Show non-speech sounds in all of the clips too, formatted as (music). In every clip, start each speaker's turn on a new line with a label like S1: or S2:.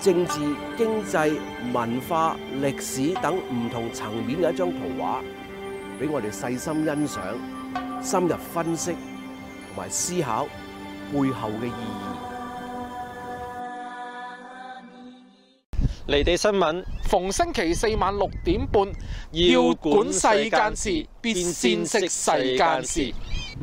S1: 政治、經濟、文化、歷史等唔同層面嘅一張圖畫，俾我哋細心欣賞、深入分析同埋思考背後嘅意義。
S2: 離地新聞
S3: 逢星期四晚六點半，要管世間事，必先識世間事。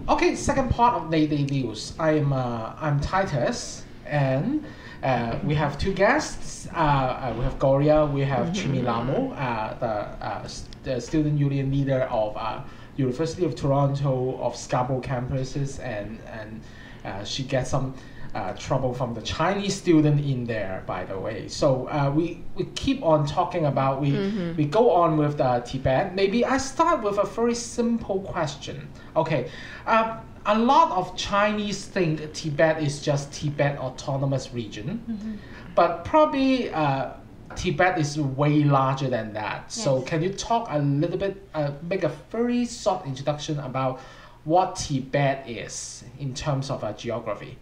S3: Okay, second part of Lady News. I'm uh, I'm Titus, and uh, we have two guests. Uh, uh, we have Gloria, we have Chemi Lhamo, uh, the, uh, the student union leader of uh, University of Toronto of Scarborough campuses, and and uh, she gets some uh, trouble from the Chinese student in there, by the way. So uh, we, we keep on talking about, we, we go on with the Tibet. Maybe I start with a very simple question. Okay, uh, a lot of Chinese think Tibet is just Tibet Autonomous Region, but probably uh, Tibet is way larger than that. So can you talk a little bit, uh, make a very short introduction about what Tibet is in terms of uh, geography?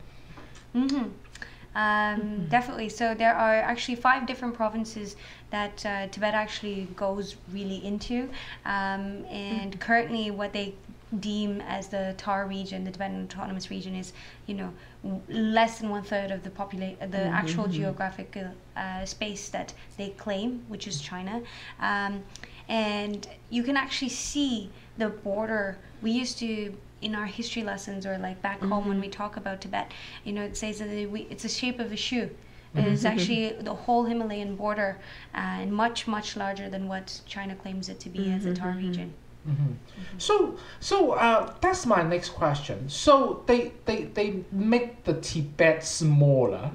S4: Um, Definitely. So there are actually five different provinces that uh, Tibet actually goes really into, um, and currently what they deem as the TAR region, the Tibetan Autonomous Region, is you know w- less than one third of the population, the actual geographic uh, uh, space that they claim, which is China, um, and you can actually see the border. We used to in our history lessons or like back home when we talk about Tibet, you know, it says that we, it's the shape of a shoe. It's actually the whole Himalayan border uh, and much, much larger than what China claims it to be as a TAR region.
S3: So, so uh, that's my next question. So they they, they make the Tibet smaller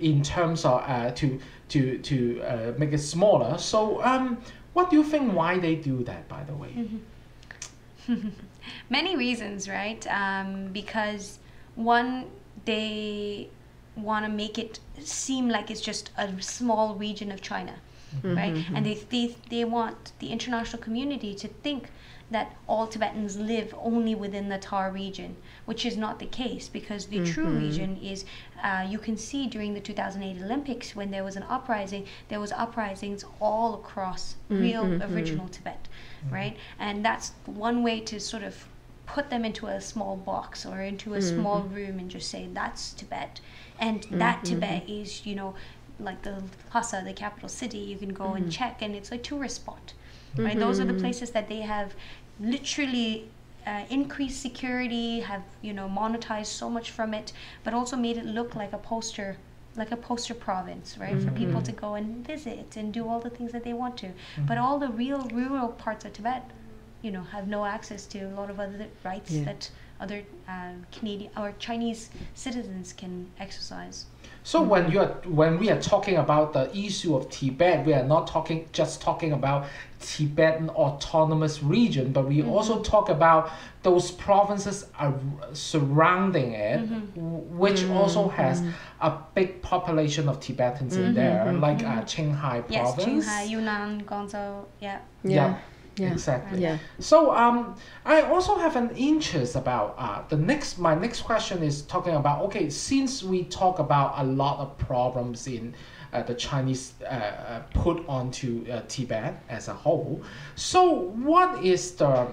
S3: in terms of uh, to to to uh, make it smaller. So um, what do you think why they do that? By the way, (laughs)
S4: Many reasons, right? Um, because one, they want to make it seem like it's just a small region of China, Mm-hmm. right? Mm-hmm. And they, they they want the international community to think that all Tibetans live only within the TAR region, which is not the case because the true mm-hmm. region is, uh, you can see during the 2008 Olympics when there was an uprising, there was uprisings all across real original Tibet, right? And that's one way to sort of put them into a small box or into a small room and just say that's Tibet, and that Tibet is you know like the Lhasa, the capital city. You can go and check, and it's a tourist spot, right? Those are the places that they have literally. Uh, increased security, have you know monetized so much from it, but also made it look like a poster, like a poster province, right, for people to go and visit and do all the things that they want to. But all the real rural parts of Tibet, you know, have no access to a lot of other rights
S5: Yeah.
S4: that other uh, Canadian or Chinese citizens can exercise.
S3: So when mm-hmm. you are when we are talking about the issue of Tibet, we are not talking just talking about Tibetan autonomous region, but we mm-hmm. also talk about those provinces are surrounding it, mm-hmm. w- which also has a big population of Tibetans in there, like uh, Qinghai
S4: Yes,
S3: province.
S4: Qinghai, Yunnan, Guangzhou, yeah.
S5: Yeah. Yeah.
S3: Exactly.
S5: Yeah.
S3: So um, I also have an interest about uh, the next. My next question is talking about okay, since we talk about a lot of problems in uh, the Chinese uh, uh, put onto uh, Tibet as a whole, so what is the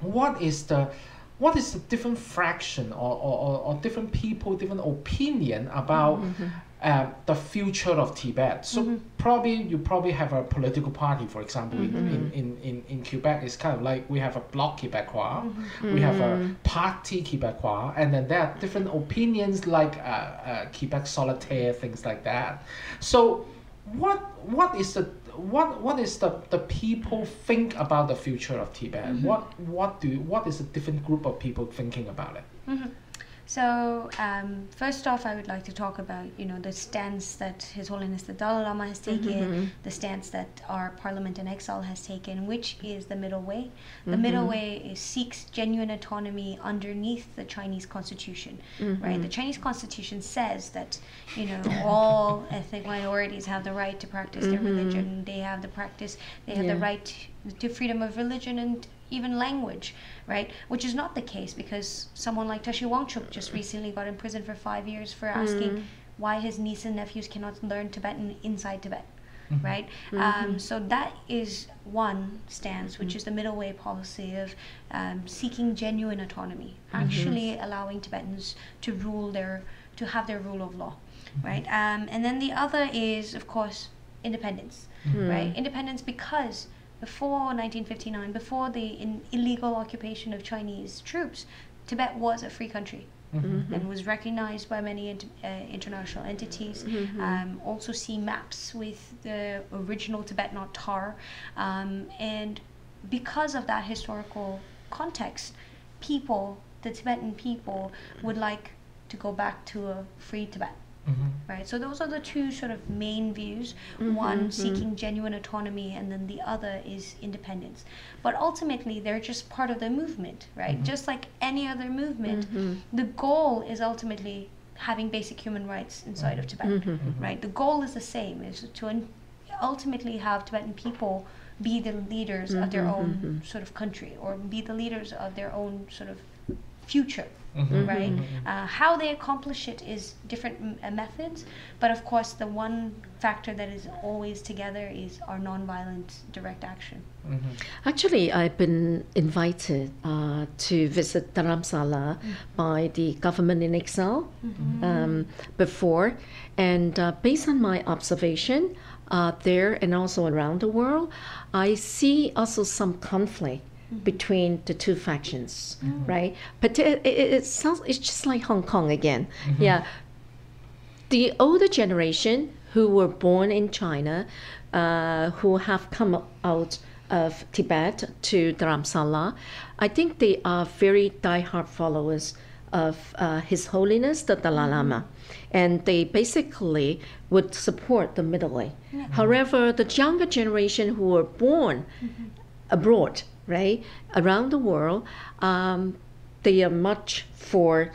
S3: what is the what is the different fraction or, or, or, or different people different opinion about uh, the future of Tibet. So probably you probably have a political party, for example, in, in, in, in, in Quebec. It's kind of like we have a Bloc Québécois, we have a Parti Québécois, and then there are different opinions like uh, uh, Québec solidaire, things like that. So what what is the what what is the, the people think about the future of Tibet? What what do what is a different group of people thinking about it?
S4: So um, first off, I would like to talk about you know the stance that His Holiness the Dalai Lama has mm-hmm, taken, mm-hmm. the stance that our Parliament in Exile has taken, which is the middle way. The mm-hmm. middle way is seeks genuine autonomy underneath the Chinese Constitution, right? The Chinese Constitution says that you know all (laughs) ethnic minorities have the right to practice their religion. They have the practice. They have the right to freedom of religion and even language, right? Which is not the case because someone like Tashi Wangchuk just recently got in prison for five years for asking mm. why his niece and nephews cannot learn Tibetan inside Tibet, mm-hmm. right? Mm-hmm. Um, so that is one stance, which mm-hmm. is the middle way policy of um, seeking genuine autonomy, actually allowing Tibetans to rule their, to have their rule of law, right? Um, and then the other is, of course, independence, right? Independence because before 1959, before the in illegal occupation of Chinese troops, Tibet was a free country and was recognized by many int- uh, international entities. Um, also, see maps with the original Tibet, not TAR. Um, and because of that historical context, people, the Tibetan people, would like to go back to a free Tibet Mm-hmm. right? So those are the two sort of main views. Mm-hmm, One mm-hmm. seeking genuine autonomy, and then the other is independence. But ultimately, they're just part of the movement, right? Just like any other movement, the goal is ultimately having basic human rights inside of Tibet, right? The goal is the same: is to un- ultimately have Tibetan people be the leaders of their own sort of country, or be the leaders of their own sort of future right? Uh, how they accomplish it is different m- uh, methods but of course the one factor that is always together is our nonviolent direct action.
S5: Actually, I've been invited uh, to visit Dharamsala by the government in exile um, before, and uh, based on my observation uh, there and also around the world, I see also some conflict between the two factions, mm. right? But it, it, it sounds it's just like Hong Kong again, mm-hmm. yeah. The older generation who were born in China, uh, who have come out of Tibet to Dharamsala, I think they are very diehard followers of uh, His Holiness the Dalai mm-hmm. Lama, and they basically would support the middle way. Mm-hmm. However, the younger generation who were born abroad, right, around the world, um, they are much for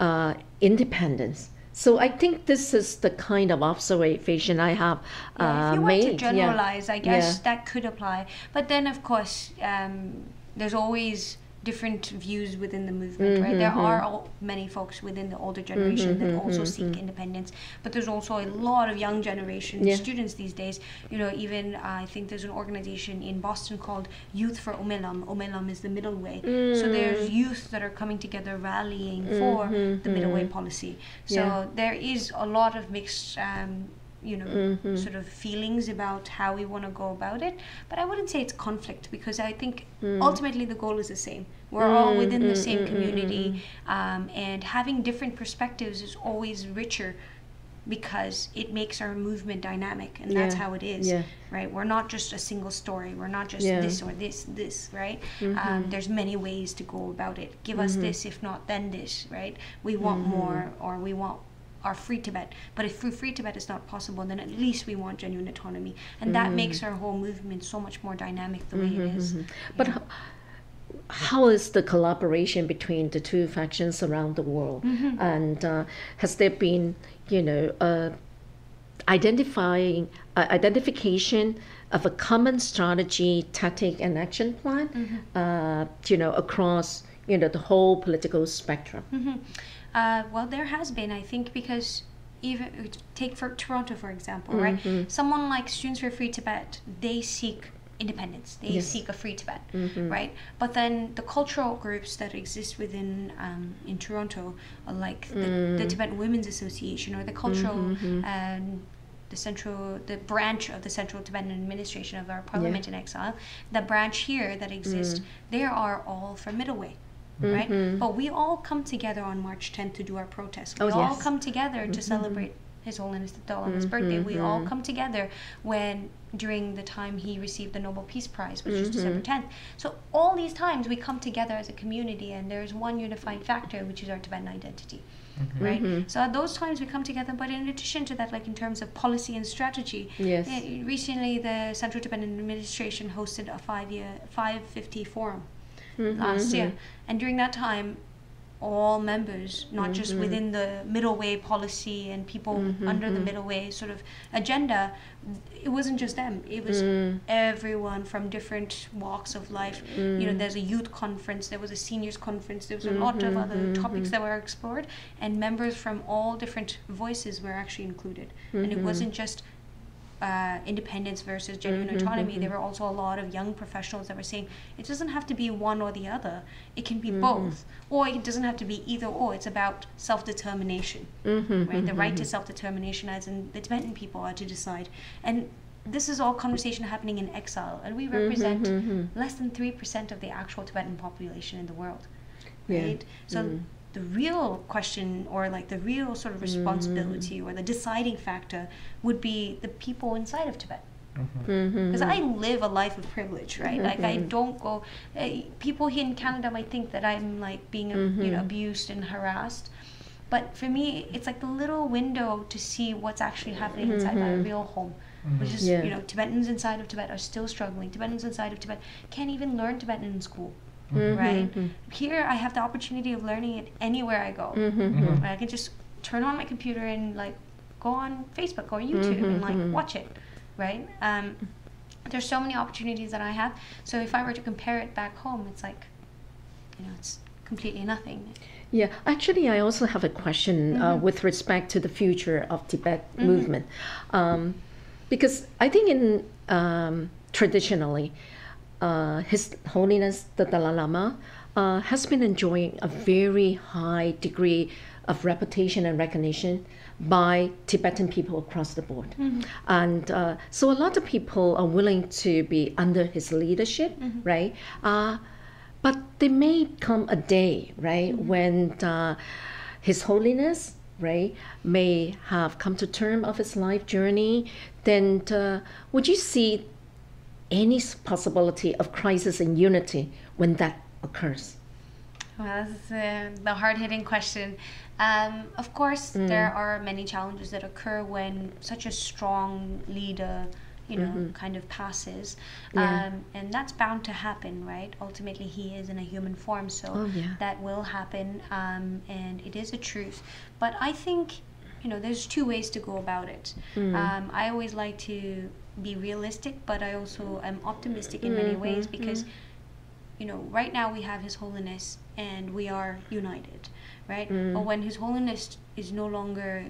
S5: uh, independence. So I think this is the kind of observation I have uh,
S4: Yeah, if you
S5: made.
S4: want to
S5: yeah.
S4: generalize, I guess
S5: Yeah.
S4: that could apply. But then, of course, um, there's always different views within the movement, right? There
S5: Mm-hmm,
S4: are al- many folks within the older generation that also seek independence, but there's also a lot of young generation
S5: Yeah.
S4: students these days. You know, even uh, I think there's an organization in Boston called Youth for Umaylam. Umaylam is the middle way. So there's
S5: Mm.
S4: youth that are coming together, rallying for the middle way policy. So
S5: Mm-hmm, Yeah.
S4: there is a lot of mixed. Um, you know,
S5: Mm-hmm.
S4: sort of feelings about how we want to go about it. But I wouldn't say it's conflict because I think
S5: Mm.
S4: ultimately the goal is the same. We're all within the same community, um, and having different perspectives is always richer because it makes our movement dynamic, and that's
S5: Yeah,
S4: how it is.
S5: yeah.
S4: Right? We're not just a single story. We're not just
S5: Yeah.
S4: this or this, this. Right?
S5: Mm-hmm.
S4: Um, there's many ways to go about it. Give us this, if not, then this. Right? We want
S5: Mm-hmm.
S4: more, or we want our free Tibet. But if free, free Tibet is not possible, then at least we want genuine autonomy, and that makes our whole movement so much more dynamic the way it is.
S5: But
S4: Yeah.
S5: how is the collaboration between the two factions around the world?
S4: Mm-hmm.
S5: And uh, has there been, you know, uh, identifying uh, identification of a common strategy, tactic, and action plan,
S4: Mm-hmm.
S5: uh, you know, across you know the whole political spectrum?
S4: Uh, well, there has been, I think, because even take for Toronto for example, right? Someone like Students for Free Tibet, they seek independence. They
S5: Yes.
S4: seek a free Tibet, right? But then the cultural groups that exist within um, in Toronto, like the, the Tibetan Women's Association or the cultural. Um, the central, the branch of the Central Tibetan Administration of our Parliament in Exile, the branch here that exists, they are all from Middle Way, Mm-hmm. right? Mm-hmm. But we all come together on March 10th to do our protest. Oh, we
S5: Oh,
S4: all
S5: yes.
S4: come together to mm-hmm. celebrate His Holiness the Dalai Lama's birthday. We all come together when during the time he received the Nobel Peace Prize, which is December 10th. So all these times we come together as a community, and there's one unifying factor, which is our Tibetan identity. Right. So at those times we come together, but in addition to that, like in terms of policy and strategy,
S5: Yes.
S4: eh, recently the Central Tibetan Administration hosted a five-year, 550 forum Mm-hmm, last mm-hmm. year, and during that time, all members, not just mm-hmm. within the middle way policy and people under the middle way sort of agenda, it wasn't just them. It was mm. everyone from different walks of life. Mm. You know, there's a youth conference, there was a seniors conference, there was a lot of other topics that were explored, and members from all different voices were actually included. And it wasn't just uh, independence versus genuine mm-hmm, autonomy, mm-hmm. there were also a lot of young professionals that were saying it doesn't have to be one or the other. It can be mm-hmm. both, or it doesn't have to be either or. It's about self determination, right? The right to self determination, as in the Tibetan people are to decide. And this is all conversation happening in exile, and we represent less than three percent of the actual Tibetan population in the world,
S5: Yeah.
S4: right? So the real question or like the real sort of mm. responsibility or the deciding factor would be the people inside of Tibet. Mm-hmm. Mm-hmm. Because I live a life of privilege, right? Like I mm-hmm. don't go. Uh, people here in Canada might think that I'm like being, you know, abused and harassed, but for me, it's like the little window to see what's actually happening inside my real home, which is,
S5: Yeah.
S4: you know, Tibetans inside of Tibet are still struggling. Tibetans inside of Tibet can't even learn Tibetan in school, Mm-hmm. right? Mm-hmm. Here, I have the opportunity of learning it anywhere I go. Mm-hmm. Right? I can just turn on my computer and like go on Facebook or YouTube and like watch it, right? Um, there's so many opportunities that I have. So if I were to compare it back home, it's like, you know, it's completely nothing.
S5: Yeah, actually, I also have a question uh, with respect to the future of Tibet movement, um, because I think in um, traditionally, uh, His Holiness the Dalai Lama uh, has been enjoying a very high degree of reputation and recognition by Tibetan people across the board, and uh, so a lot of people are willing to be under his leadership, right? Uh, but there may come a day, right, when uh, His Holiness, right, may have come to term of his life journey. Then, uh, would you see any possibility of crisis in unity when that occurs?
S4: Well, this is uh, the hard hitting question. Um, of course, there are many challenges that occur when such a strong leader, you know, kind of passes.
S5: Yeah.
S4: Um, and that's bound to happen, right? Ultimately, he is in a human form, so
S5: Oh, yeah.
S4: that will happen. Um, and it is a truth. But I think, you know, there's two ways to go about it. Um, I always like to be realistic, but I also am optimistic in many mm-hmm, ways mm-hmm. because you know, right now we have His Holiness and we are united, right? Mm-hmm. But when His Holiness is no longer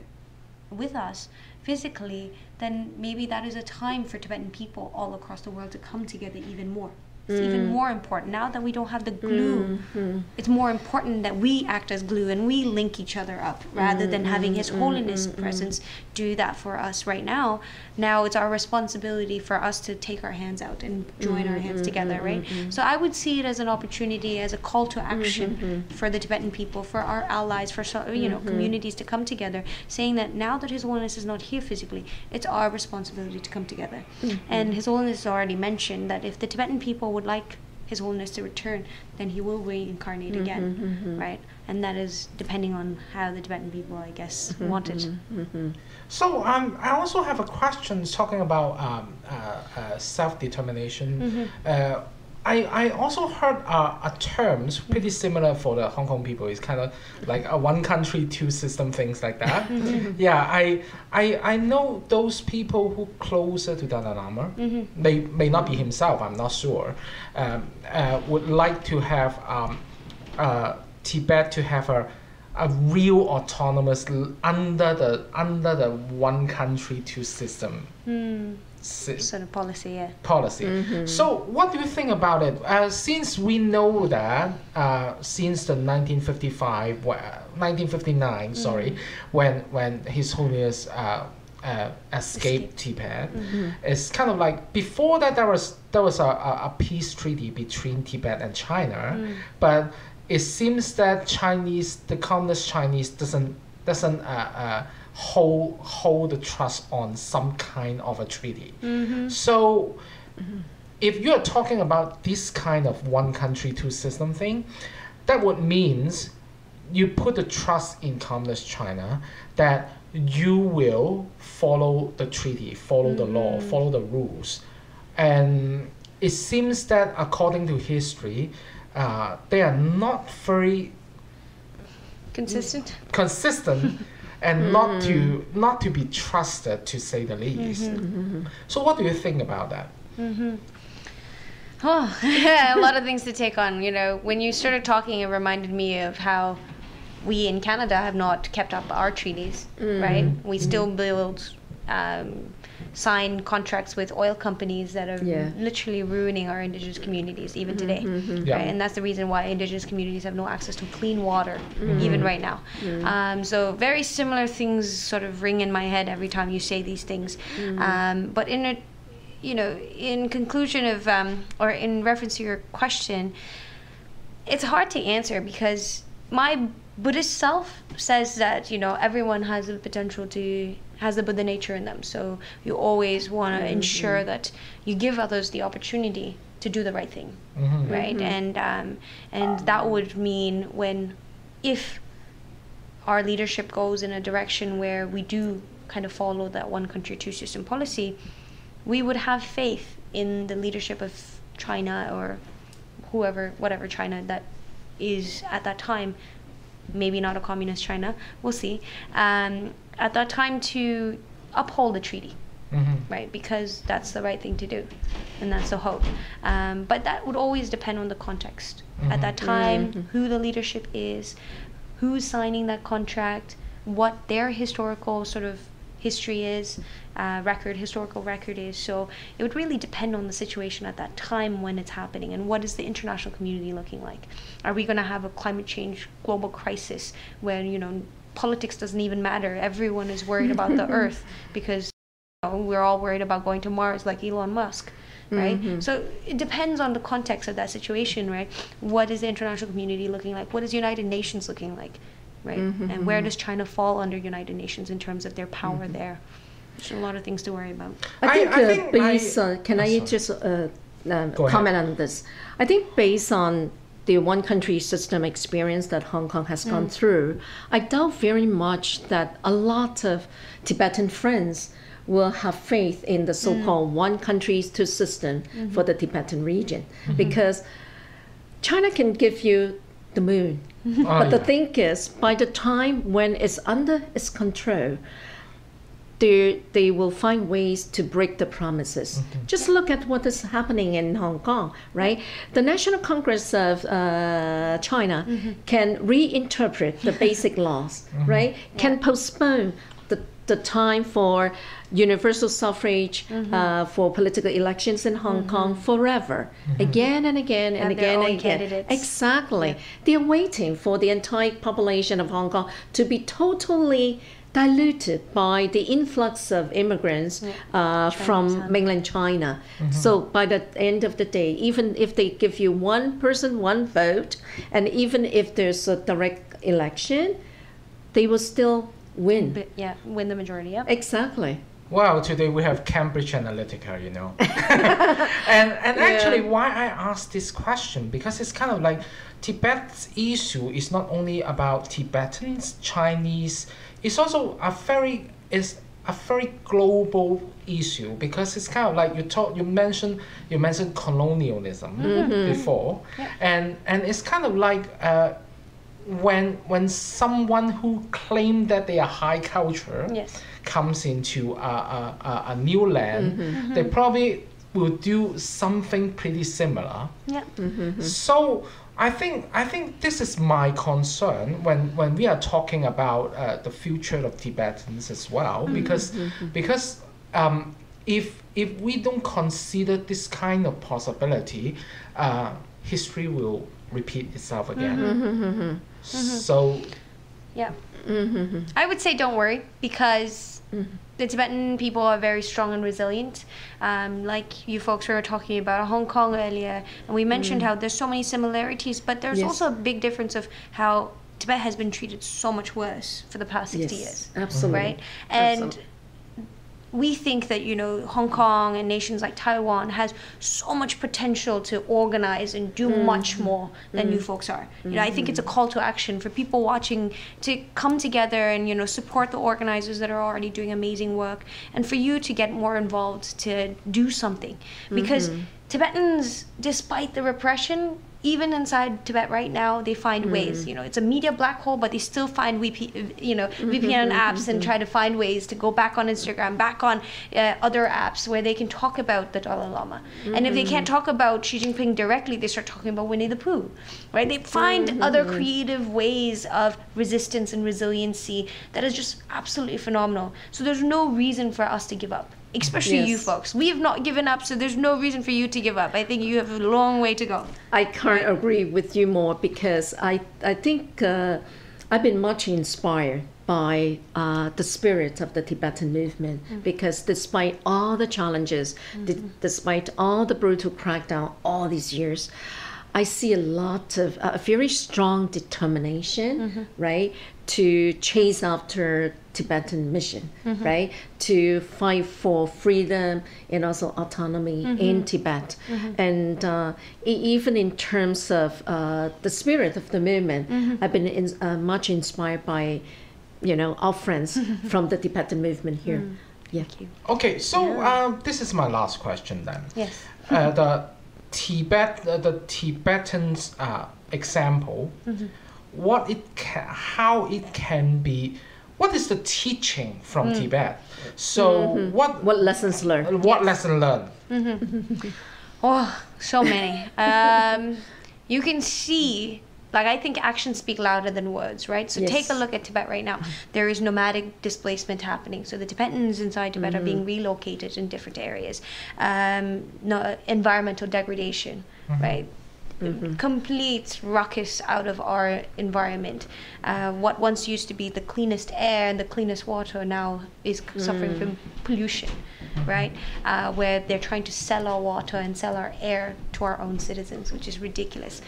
S4: with us physically, then maybe that is a time for Tibetan people all across the world to come together even more. It's even mm. more important. Now that we don't have the glue. Mm-hmm. It's more important that we act as glue and we link each other up rather than having His mm-hmm. Holiness mm-hmm. presence do that for us right now. Now it's our responsibility for us to take our hands out and join our hands together, right? So I would see it as an opportunity, as a call to action for the Tibetan people, for our allies, for so- you know communities to come together, saying that now that His Holiness is not here physically, it's our responsibility to come together. And His Holiness has already mentioned that if the Tibetan people would like His Holiness to return, then He will reincarnate again, right? And that is depending on how the Tibetan people, I guess, want it.
S3: So um, I also have a question talking about um, uh, uh, self-determination. Uh, I, I also heard uh, a terms pretty similar for the Hong Kong people. It's kind of like a one country, two system, things like that. (laughs) yeah, I, I I know those people who closer to Dalai Lama, may, may not be himself, I'm not sure, um, uh, would like to have um, uh, Tibet to have a a real autonomous under the under the one country two system. Sy-
S4: Sort of policy, yeah.
S3: policy. So what do you think about it? Uh, since we know that uh, since the 1955, wh- 1959, sorry, when when His Holiness uh, uh, escaped Tibet, it's kind of like before that there was there was a, a, a peace treaty between Tibet and China, but it seems that Chinese, the communist Chinese, doesn't doesn't uh, uh, hold hold the trust on some kind of a treaty. Mm-hmm. So mm-hmm. if you are talking about this kind of one country two system thing, that would means you put the trust in communist China that you will follow the treaty, follow the law, mm-hmm. follow the rules, and it seems that according to history, uh, they are not very
S4: Consistent.
S3: consistent and not mm-hmm. to not to be trusted to say the least. Mm-hmm. Mm-hmm. So what do you think about that?
S4: Oh, (laughs) a lot of things to take on. You know, when you started talking, it reminded me of how we in Canada have not kept up our treaties, right? We still build, um, sign contracts with oil companies that are
S5: Yeah.
S4: literally ruining our Indigenous communities even today,
S3: Yeah.
S4: right? And that's the reason why Indigenous communities have no access to clean water even right now. Um, so very similar things sort of ring in my head every time you say these things. Um, but in a you know, in conclusion of, um, or in reference to your question, it's hard to answer because my Buddhist self says that, you know, everyone has the potential to, has the Buddha nature in them. So you always want to ensure that you give others the opportunity to do the right thing, right? And, um, and that would mean when, if our leadership goes in a direction where we do kind of follow that one country, two system policy, we would have faith in the leadership of China or whoever, whatever China that is at that time, maybe not a communist China, we'll see, um, at that time to uphold the treaty. Right, because that's the right thing to do, and that's the hope. Um, but that would always depend on the context at that time, who the leadership is, who's signing that contract, what their historical sort of history is, uh, record, historical record is. So it would really depend on the situation at that time when it's happening and what is the international community looking like. Are we going to have a climate change global crisis where, you know, politics doesn't even matter? Everyone is worried about the (laughs) earth because you know, we're all worried about going to Mars like Elon Musk. Right, so it depends on the context of that situation, right? What is the international community looking like? What is United Nations looking like, right? And where does China fall under United Nations in terms of their power there? There's a lot of things to worry about.
S5: I
S3: I-
S5: think,
S3: I
S5: uh,
S3: think
S5: based
S3: I-
S5: on, can
S3: oh,
S5: I
S3: sorry.
S5: just uh, uh,
S3: Go ahead.
S5: comment on this? I think based on the one country system experience that Hong Kong has gone mm. through, I doubt very much that a lot of Tibetan friends will have faith in the mm. so-called one country two system for mm-hmm. the Tibetan region. Mm-hmm. Because China can give you the moon. Mm-hmm.
S3: Oh,
S5: But the thing is, by the time when it's under its control, they, they will find ways to break the promises. Just look at what is happening in Hong Kong, right? The National Congress of uh, China mm-hmm. can reinterpret the basic (laughs) laws, mm-hmm. right? Can postpone the, the time for universal suffrage mm-hmm. uh, for political elections in Hong Kong forever, again and again and
S4: their
S5: again and again.
S4: candidates.
S5: Exactly. They're waiting for the entire population of Hong Kong to be totally diluted by the influx of immigrants uh, from mainland China. So by the end of the day, even if they give you one person, one vote, and even if there's a direct election, they will still win.
S4: But yeah, win the majority. Yep.
S5: Exactly.
S3: Well, today we have Cambridge Analytica, you know. (laughs) and and actually, why I asked this question because it's kind of like Tibet's issue is not only about Tibetans, Chinese. It's also a very is a very global issue because it's kind of like you talk you mentioned you mentioned colonialism before, and and it's kind of like. Uh, when when someone who claim that they are high culture
S4: Yes.
S3: Comes into a, a, a, a new land, mm-hmm. Mm-hmm. they probably will do something pretty similar.
S4: Yeah. Mm-hmm.
S3: So I think I think this is my concern when, when we are talking about uh, the future of Tibetans as well, because because um, if if we don't consider this kind of possibility, uh, history will repeat itself again. So
S4: Yeah. I would say don't worry because the Tibetan people are very strong and resilient. Um, like you folks were talking about Hong Kong earlier, and we mentioned how there's so many similarities, but there's
S5: Yes.
S4: also a big difference of how Tibet has been treated so much worse for the past 60
S5: Yes,
S4: years.
S5: absolutely.
S4: Right? And
S5: Absolutely.
S4: We think that you know Hong Kong and nations like Taiwan has so much potential to organize and do mm. much more than you mm. folks are. You know, I think it's a mm. call to action for people watching to come together and you know support the organizers that are already doing amazing work, and for you to get more involved to do something because mm-hmm. Tibetans, despite the repression. Even inside Tibet right now, they find hmm. ways. You know, it's a media black hole, but they still find VP, you know, mm-hmm, VPN mm-hmm, apps and mm-hmm. try to find ways to go back on Instagram, back on uh, other apps where they can talk about the Dalai Lama. And if they can't talk about Xi Jinping directly, they start talking about Winnie the Pooh, right? They find other creative ways of resistance and resiliency that is just absolutely phenomenal. So there's no reason for us to give up. Especially you folks. We have not given up, so there's no reason for you to give up. I think you have a long way to go.
S5: I can't agree with you more because I I think uh, I've been much inspired by uh, the spirit of the Tibetan movement because despite all the challenges, d- despite all the brutal crackdown all these years, I see a lot of a very strong determination, right, to chase after Tibetan mission, right, to fight for freedom and also autonomy in Tibet, and uh, e- even in terms of uh, the spirit of the movement, I've been in, uh, much inspired by, you know, our friends from the Tibetan movement here. Yeah.
S3: Okay, so um, this is my last question then.
S4: Yes.
S3: Uh, the Tibet, uh, the Tibetans uh, example, what it can, how it can be, what is the teaching from Tibet? So what
S5: What lessons learned?
S3: what lesson learned? (laughs)
S4: Oh, so many. um, you can see, like, I think actions speak louder than words, right? So take a look at Tibet right now. There is nomadic displacement happening. So the Tibetans inside Tibet are being relocated in different areas. Um, no, environmental degradation, right? Complete ruckus out of our environment. Uh, what once used to be the cleanest air and the cleanest water now is c- suffering from pollution, right? Uh, where they're trying to sell our water and sell our air to our own citizens, which is ridiculous.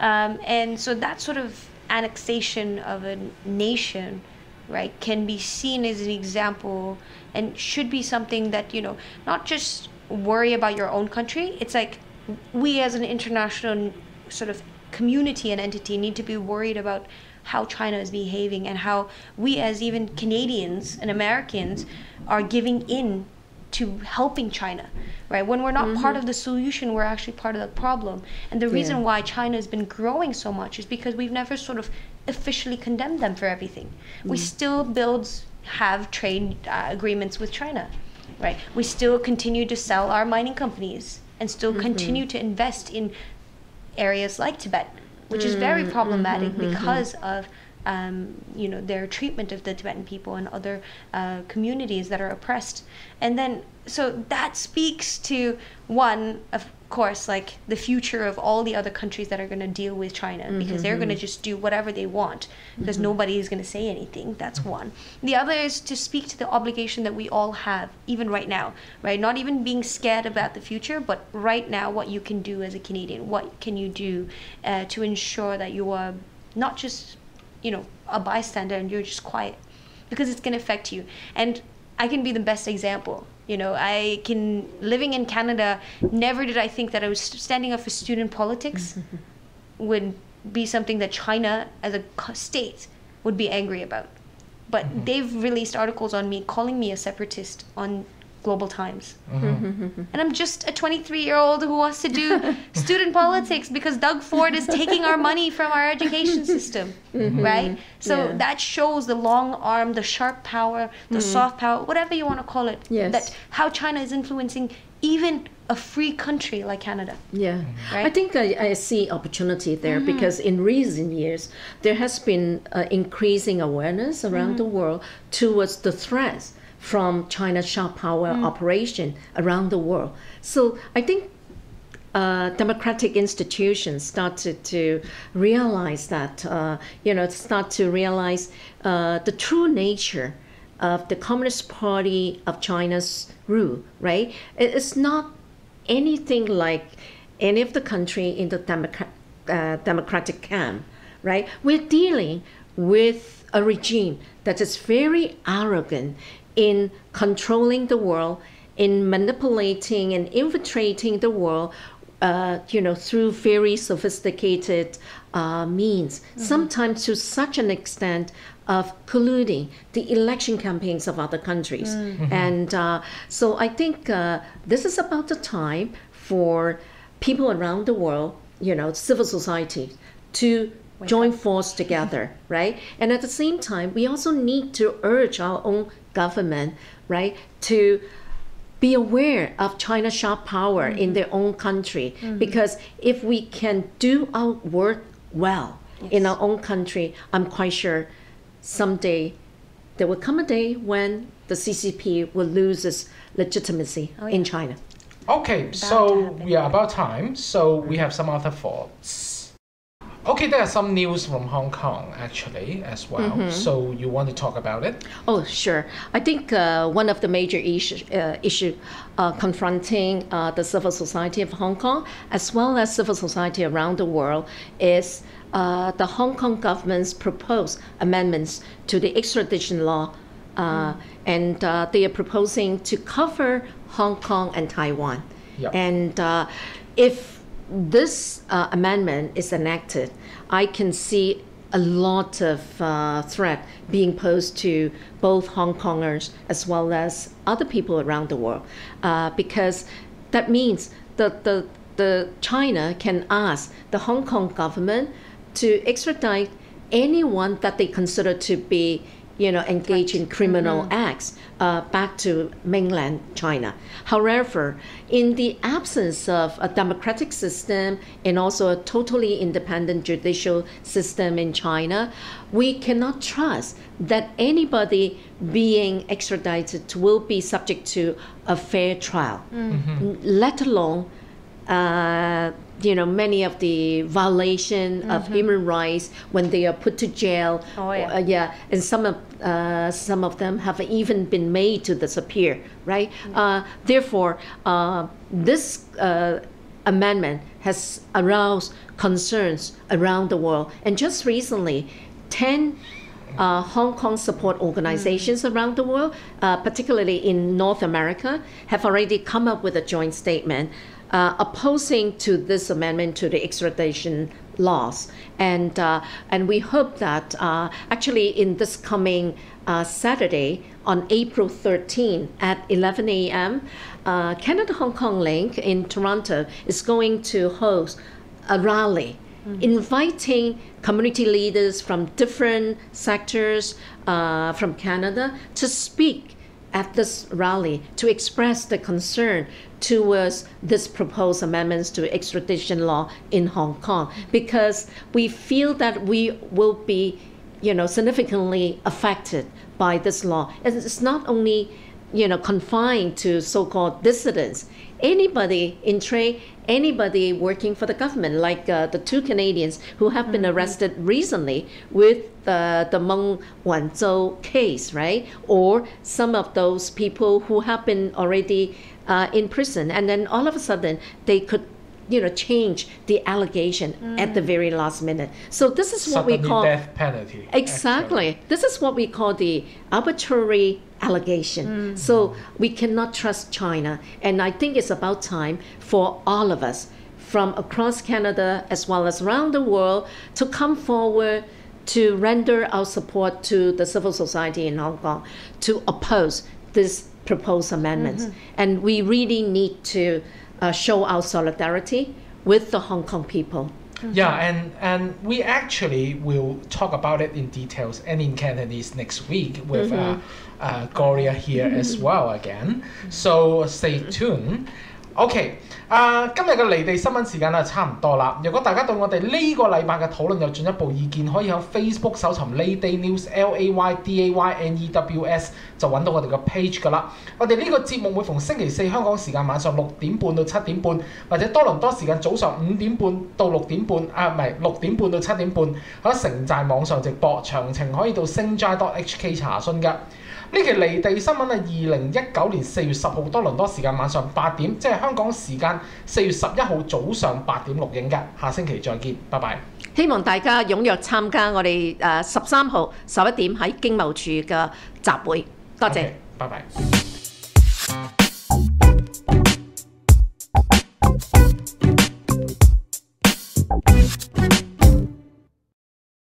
S4: Um, and so that sort of annexation of a nation, right, can be seen as an example and should be something that, you know, not just worry about your own country. It's like we as an international sort of community and entity need to be worried about how China is behaving and how we as even Canadians and Americans are giving in to helping China, right? When we're not mm-hmm. part of the solution, we're actually part of the problem. And the reason
S5: Yeah.
S4: why China has been growing so much is because we've never sort of officially condemned them for everything. We mm. still build, have trade uh, agreements with China, right? We still continue to sell our mining companies and still mm-hmm. continue to invest in areas like Tibet, which is very mm, problematic mm-hmm, because of um, you know their treatment of the Tibetan people and other uh, communities that are oppressed. And then so that speaks to one of course like the future of all the other countries that are going to deal with China because they're going to just do whatever they want because nobody is going to say anything. That's one. The other is to speak to the obligation that we all have even right now, right? Not even being scared about the future, but right now what you can do as a Canadian. What can you do uh, to ensure that you are not just you know a bystander and you're just quiet because it's going to affect you. And i can be the best example you know i can living in canada never did i think that i was standing up for student politics (laughs) would be something that china as a state would be angry about. But mm-hmm. they've released articles on me calling me a separatist on global times. Mm-hmm. Mm-hmm. (laughs) And i'm just a 23 year old who wants to do (laughs) student politics because doug ford is taking our money from our education system mm-hmm. right? So
S5: Yeah.
S4: that shows the long arm the sharp power the soft power whatever you want to call it
S5: Yes.
S4: that how china is influencing even a free country like canada
S5: Yeah,
S4: Right?
S5: I think I, I see opportunity there because in recent years there has been uh, increasing awareness around the world towards the threats from China's sharp power operation around the world. So I think uh, democratic institutions started to realize that, uh, you know, start to realize uh, the true nature of the Communist Party of China's rule, right? It's not anything like any of the country in the democrat, uh, democratic camp, right? We're dealing with a regime that is very arrogant in controlling the world, in manipulating and infiltrating the world, uh, you know, through very sophisticated uh, means, sometimes to such an extent of colluding the election campaigns of other countries. And uh, so I think uh, this is about the time for people around the world, you know, civil society, to join force together, (laughs) right? And at the same time, we also need to urge our own government, right, to be aware of China's sharp power in mm-hmm. their own country. Mm-hmm. Because if we can do our work well in our own country, I'm quite sure someday there will come a day when the CCP will lose its legitimacy oh, in China.
S3: Okay,
S4: to
S3: so we are about time. So we have some other thoughts. Okay, there are some news from Hong Kong actually as well.
S5: Mm-hmm.
S3: So you want to talk about it?
S5: Oh, sure. I think uh, one of the major issue, uh, issue uh, confronting uh, the civil society of Hong Kong, as well as civil society around the world, is uh, the Hong Kong government's proposed amendments to the extradition law. Uh, And uh, they are proposing to cover Hong Kong and Taiwan.
S3: Yep.
S5: And uh, if this uh, amendment is enacted, I can see a lot of uh, threat being posed to both Hong Kongers as well as other people around the world, uh, because that means that the the China can ask the Hong Kong government to extradite anyone that they consider to be you know, engage in criminal acts uh, back to mainland China. However, in the absence of a democratic system and also a totally independent judicial system in China, we cannot trust that anybody being extradited will be subject to a fair trial, let alone uh, you know, many of the violation of human rights when they are put to jail.
S4: Oh, yeah.
S5: Uh, yeah, and some of uh, some of them have even been made to disappear. Right. Uh, therefore, uh, this uh, amendment has aroused concerns around the world, and just recently, ten uh, Hong Kong support organizations around the world, uh, particularly in North America, have already come up with a joint statement uh, opposing to this amendment to the extradition laws, and uh, and we hope that uh, actually in this coming uh, Saturday on April 13 at 11 a.m., uh, Canada Hong Kong Link in Toronto is going to host a rally inviting community leaders from different sectors uh, from Canada to speak at this rally to express the concern towards this proposed amendments to extradition law in Hong Kong. Because we feel that we will be you know significantly affected by this law. And it's not only you know confined to so-called dissidents. Anybody in trade anybody working for the government like uh, the two canadians who have been arrested recently with uh, the Meng Wanzhou case right? Or some of those people who have been already uh, in prison and then all of a sudden they could you know change the allegation at the very last minute so this is what we call
S3: death penalty.
S5: Exactly. This is what we call the arbitrary allegation. So we cannot trust China. And I think it's about time for all of us from across Canada as well as around the world to come forward to render our support to the civil society in Hong Kong to oppose this proposed amendments. And we really need to uh, show our solidarity with the Hong Kong people.
S3: Yeah, and and we actually will talk about it in details and in Cantonese next week with uh, uh, Gloria here as well again. So stay tuned. OK，啊、今日嘅離地新聞時間啊差唔多啦。如果大家對我哋呢個禮拜嘅討論有進一步意見，可以喺 Facebook 搜尋 Lady News L A Y D A Y N E W S 就揾到我哋個 page 噶啦。我哋呢個節目每逢星期四香港時間晚上六點半到七點半，或者多倫多時間早上五點半到六點半，啊唔係六點半到七點半喺城寨網上直播，詳情可以到星 j dot HK 查詢㗎。呢期離地新聞係二零一九年四月十號多倫多時間晚上八點，即係香港時間四月十一號早上八點錄影嘅，下星期再見，拜拜。
S5: 希望大家踴躍參加我哋誒十三號十一點喺經貿處嘅集會，多謝，
S3: 拜拜。